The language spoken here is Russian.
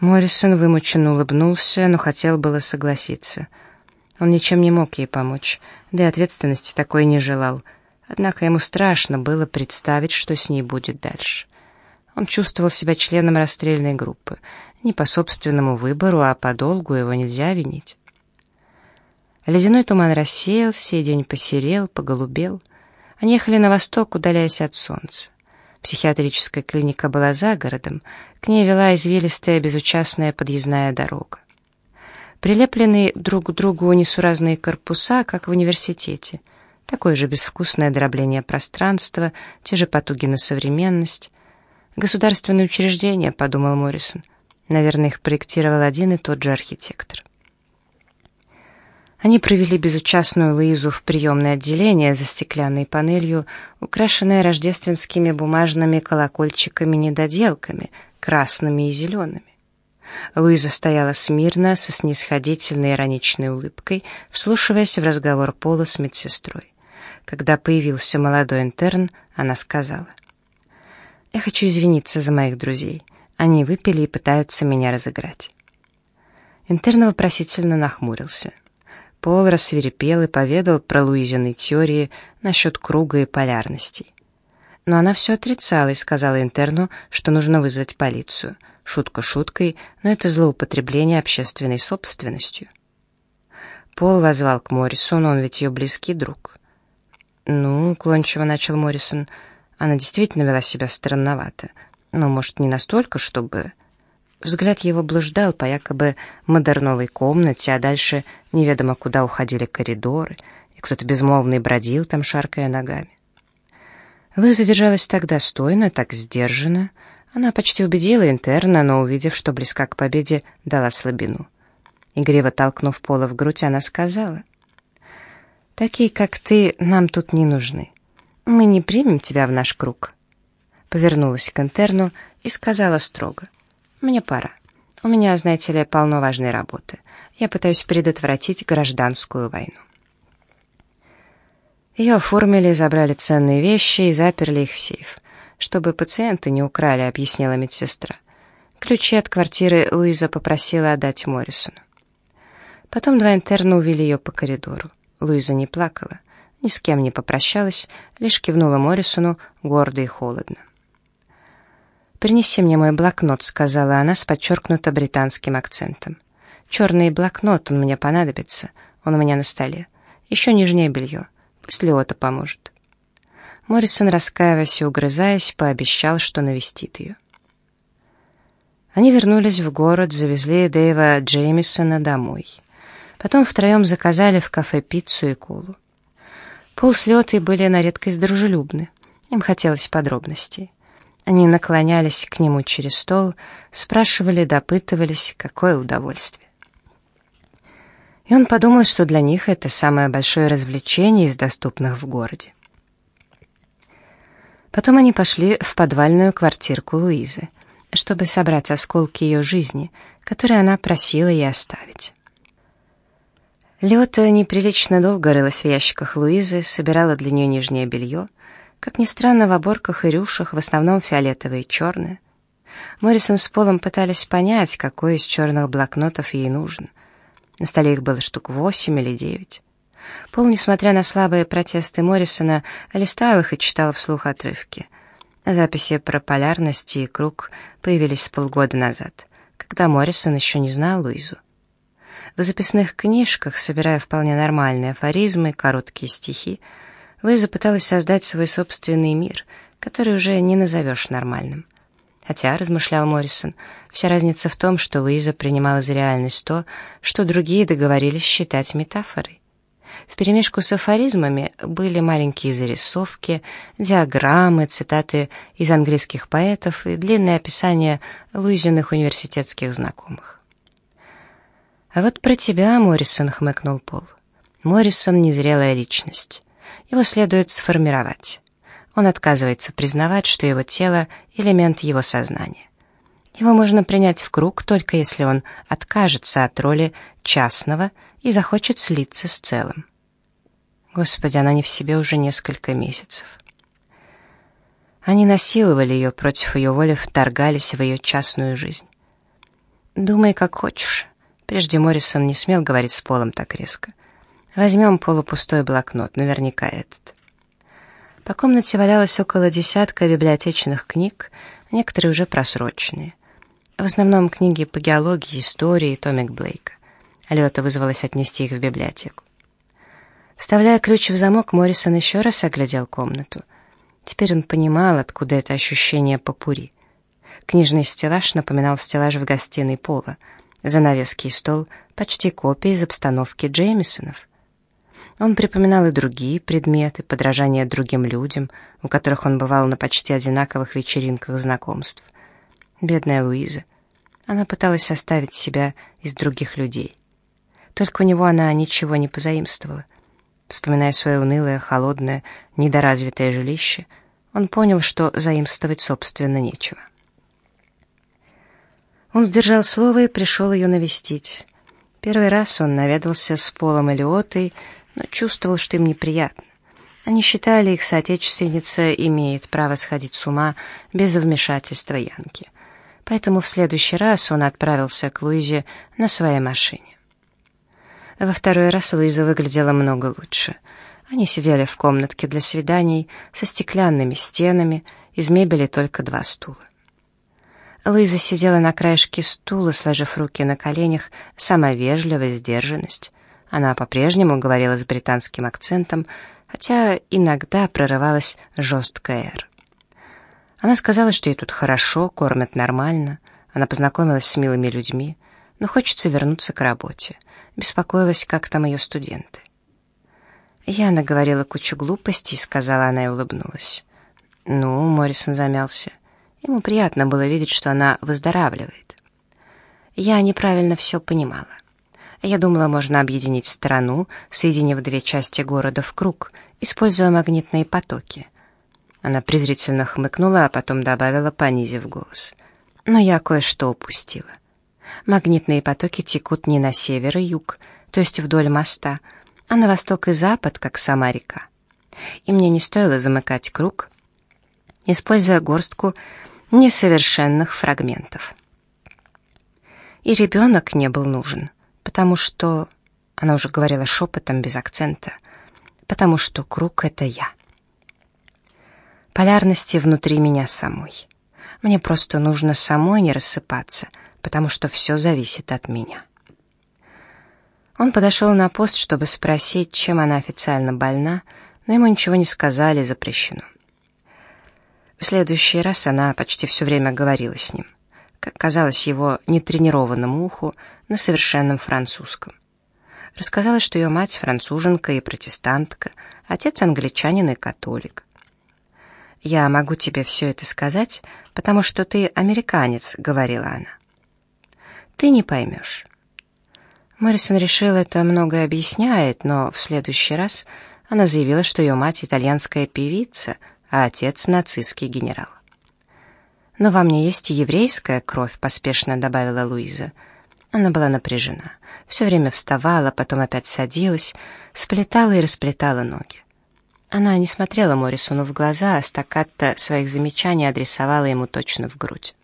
Моррисон вымученно улыбнулся, но хотел было согласиться. Он ничем не мог ей помочь, да и ответственности такой не желал. Однако ему страшно было представить, что с ней будет дальше. Он чувствовал себя членом расстрельной группы. Не по собственному выбору, а по долгу его нельзя винить. Ледяной туман рассеялся, и день посерел, поголубел. Они ехали на восток, удаляясь от солнца. Психиатрическая клиника была за городом, к ней вела извилистая безучастная подъездная дорога. Прилепленные друг к другу несуразные корпуса, как в университете. Такое же безвкусное дробление пространства, те же потуги на современность. «Государственные учреждения», — подумал Моррисон. Наверное, их проектировал один и тот же архитектор. Они провели безучастную Луизу в приемное отделение за стеклянной панелью, украшенное рождественскими бумажными колокольчиками-недоделками, красными и зелеными. Луиза стояла смирно, со снисходительной ироничной улыбкой, вслушиваясь в разговор Пола с медсестрой. Когда появился молодой интерн, она сказала, «Я хочу извиниться за моих друзей. Они выпили и пытаются меня разыграть». Интерн вопросительно нахмурился. Пол рассверепел и поведал про Луизины теории насчет круга и полярностей. Но она все отрицала и сказала интерну, что нужно вызвать полицию. Шутка шуткой, но это злоупотребление общественной собственностью. Пол возвал к Моррисону, он ведь ее близкий друг. «Ну», — уклончиво начал Моррисон, — «она действительно вела себя странновато. Но, может, не настолько, чтобы...» Взгляд его блуждал по якобы модерновой комнате, а дальше неведомо куда уходили коридоры, и кто-то безмолвный бродил там, шаркая ногами. Луиза держалась так достойно, так сдержанно. Она почти убедила интерна, но, увидев, что близка к победе, дала слабину. Игриво толкнув Пола в грудь, она сказала, «Такие, как ты, нам тут не нужны. Мы не примем тебя в наш круг». Повернулась к интерну и сказала строго, мне пора. У меня, знаете ли, полно важной работы. Я пытаюсь предотвратить гражданскую войну. Ее оформили, забрали ценные вещи и заперли их в сейф. Чтобы пациенты не украли, объяснила медсестра. Ключи от квартиры Луиза попросила отдать Моррисону. Потом два интерна увели ее по коридору. Луиза не плакала, ни с кем не попрощалась, лишь кивнула Моррисону гордо и холодно. «Принеси мне мой блокнот», — сказала она с подчеркнуто британским акцентом. «Черный блокнот, он мне понадобится. Он у меня на столе. Еще нижнее белье. Пусть Леота поможет». Моррисон, раскаиваясь и угрызаясь, пообещал, что навестит ее. Они вернулись в город, завезли Дэйва Джеймисона домой. Потом втроем заказали в кафе пиццу и колу. Пол с Леотой были на редкость дружелюбны. Им хотелось подробностей. Они наклонялись к нему через стол, спрашивали, допытывались, какое удовольствие. И он подумал, что для них это самое большое развлечение из доступных в городе. Потом они пошли в подвальную квартирку Луизы, чтобы собрать осколки ее жизни, которые она просила ей оставить. Лёта неприлично долго рылась в ящиках Луизы, собирала для нее нижнее белье, как ни странно, в оборках и рюшах в основном фиолетовые и черные. Моррисон с Полом пытались понять, какой из черных блокнотов ей нужен. На столе их было штук восемь или девять. Пол, несмотря на слабые протесты Моррисона, листал их и читал вслух отрывки. Записи про полярности и круг появились полгода назад, когда Моррисон еще не знал Луизу. В записных книжках, собирая вполне нормальные афоризмы, короткие стихи, Луиза пыталась создать свой собственный мир, который уже не назовешь нормальным. Хотя, размышлял Моррисон, вся разница в том, что Луиза принимала за реальность то, что другие договорились считать метафорой. Вперемешку с афоризмами были маленькие зарисовки, диаграммы, цитаты из английских поэтов и длинное описание Луизиных университетских знакомых. «А вот про тебя, Моррисон», — хмыкнул Пол. «Моррисон — незрелая личность. Его следует сформировать. Он отказывается признавать, что его тело — элемент его сознания. Его можно принять в круг, только если он откажется от роли частного и захочет слиться с целым. Господи, она не в себе уже несколько месяцев. Они насиловали ее, против ее воли вторгались в ее частную жизнь. «Думай, как хочешь». Прежде Моррисон не смел говорить с Полом так резко. «Возьмем полупустой блокнот, наверняка этот». По комнате валялось около десятка библиотечных книг, некоторые уже просроченные. В основном книги по геологии, истории, томик Блейка. Лёта вызвалась отнести их в библиотеку. Вставляя ключ в замок, Моррисон еще раз оглядел комнату. Теперь он понимал, откуда это ощущение попури. Книжный стеллаж напоминал стеллаж в гостиной Пола. Занавески и стол — почти копия из обстановки Джеймисонов. Он припоминал и другие предметы, подражания другим людям, у которых он бывал на почти одинаковых вечеринках знакомств. Бедная Луиза. Она пыталась оставить себя из других людей. Только у него она ничего не позаимствовала. Вспоминая свое унылое, холодное, недоразвитое жилище, он понял, что заимствовать, собственно, нечего. Он сдержал слово и пришел ее навестить. Первый раз он наведался с Полом и Лиотой, но чувствовал, что им неприятно. Они считали, их соотечественница имеет право сходить с ума без вмешательства Янки. Поэтому в следующий раз он отправился к Луизе на своей машине. Во второй раз Луиза выглядела много лучше. Они сидели в комнатке для свиданий со стеклянными стенами, из мебели только два стула. Луиза сидела на краешке стула, сложив руки на коленях, сама вежливость, сдержанность. Она по-прежнему говорила с британским акцентом, хотя иногда прорывалась жесткая «р». Она сказала, что ей тут хорошо, кормят нормально, она познакомилась с милыми людьми, но хочется вернуться к работе. Беспокоилась, как там ее студенты. Я наговорила кучу глупостей, сказала она и улыбнулась. Ну, Моррисон замялся. Ему приятно было видеть, что она выздоравливает. Я неправильно все понимала. Я думала, можно объединить страну, соединив две части города в круг, используя магнитные потоки. Она презрительно хмыкнула, а потом добавила, понизив голос. Но я кое-что упустила. Магнитные потоки текут не на север и юг, то есть вдоль моста, а на восток и запад, как сама река. И мне не стоило замыкать круг, используя горстку несовершенных фрагментов. И ребенок не был нужен потому что... Она уже говорила шепотом, без акцента. Потому что круг — это я. Полярности внутри меня самой. Мне просто нужно самой не рассыпаться, потому что все зависит от меня. Он подошел на пост, чтобы спросить, чем она официально больна, но ему ничего не сказали, запрещено. В следующий раз она почти все время говорила с ним как казалось его нетренированному уху, на совершенном французском. Рассказала, что ее мать француженка и протестантка, отец англичанин и католик. «Я могу тебе все это сказать, потому что ты американец», — говорила она. «Ты не поймешь». Моррисон решил, это многое объясняет, но в следующий раз она заявила, что ее мать итальянская певица, а отец нацистский генерал. «Но во мне есть и еврейская кровь», — поспешно добавила Луиза. Она была напряжена. Все время вставала, потом опять садилась, сплетала и расплетала ноги. Она не смотрела Моррисону в глаза, а стаккато своих замечаний адресовала ему точно в грудь.